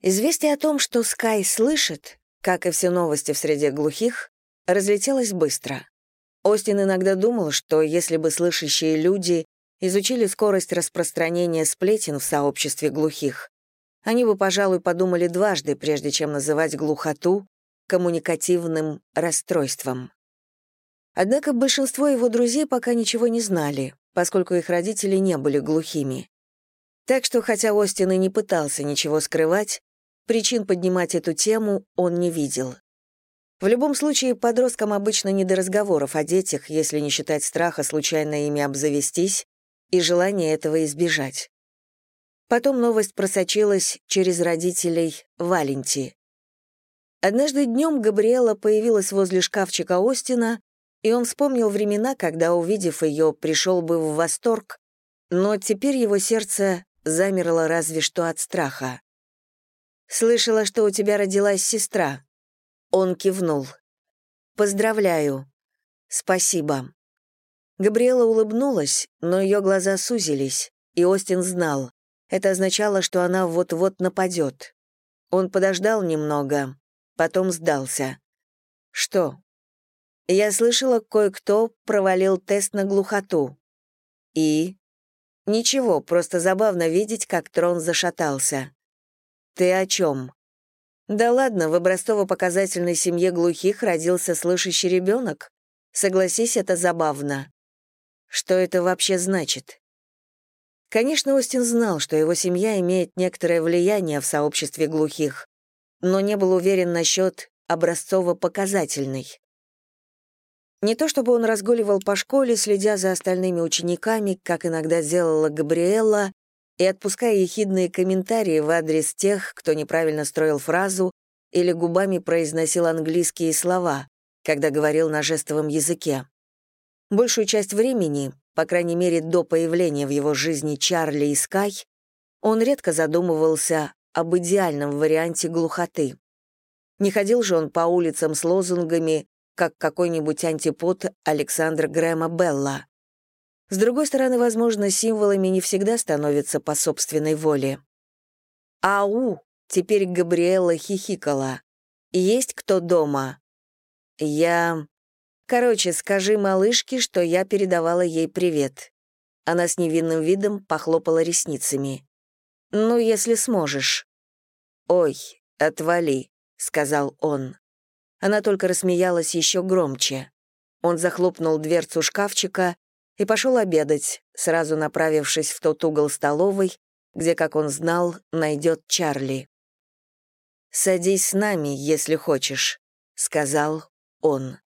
Известие о том, что Скай слышит, как и все новости в среде глухих, разлетелось быстро. Остин иногда думал, что если бы слышащие люди изучили скорость распространения сплетен в сообществе глухих, они бы, пожалуй, подумали дважды, прежде чем называть глухоту коммуникативным расстройством. Однако большинство его друзей пока ничего не знали, поскольку их родители не были глухими. Так что, хотя Остин и не пытался ничего скрывать, причин поднимать эту тему он не видел. В любом случае, подросткам обычно не до разговоров о детях, если не считать страха случайно ими обзавестись и желания этого избежать. Потом новость просочилась через родителей Валенти. Однажды днем Габриэла появилась возле шкафчика Остина, и он вспомнил времена, когда, увидев ее, пришел бы в восторг, но теперь его сердце замерло разве что от страха. «Слышала, что у тебя родилась сестра», он кивнул. «Поздравляю. Спасибо». Габриэла улыбнулась, но ее глаза сузились, и Остин знал. Это означало, что она вот-вот нападет. Он подождал немного, потом сдался. «Что?» «Я слышала, кое-кто провалил тест на глухоту». «И?» «Ничего, просто забавно видеть, как трон зашатался». «Ты о чем?» Да ладно, в образцово-показательной семье глухих родился слышащий ребенок. Согласись, это забавно. Что это вообще значит? Конечно, Остин знал, что его семья имеет некоторое влияние в сообществе глухих, но не был уверен насчет образцово-показательной. Не то чтобы он разгуливал по школе, следя за остальными учениками, как иногда делала Габриэлла, и отпуская ехидные комментарии в адрес тех, кто неправильно строил фразу или губами произносил английские слова, когда говорил на жестовом языке. Большую часть времени, по крайней мере до появления в его жизни Чарли и Скай, он редко задумывался об идеальном варианте глухоты. Не ходил же он по улицам с лозунгами, как какой-нибудь антипод Александра Грэма Белла. С другой стороны, возможно, символами не всегда становятся по собственной воле. «Ау!» — теперь Габриэла хихикала. «Есть кто дома?» «Я...» «Короче, скажи малышке, что я передавала ей привет». Она с невинным видом похлопала ресницами. «Ну, если сможешь». «Ой, отвали», — сказал он. Она только рассмеялась еще громче. Он захлопнул дверцу шкафчика и пошел обедать, сразу направившись в тот угол столовой, где, как он знал, найдет Чарли. «Садись с нами, если хочешь», — сказал он.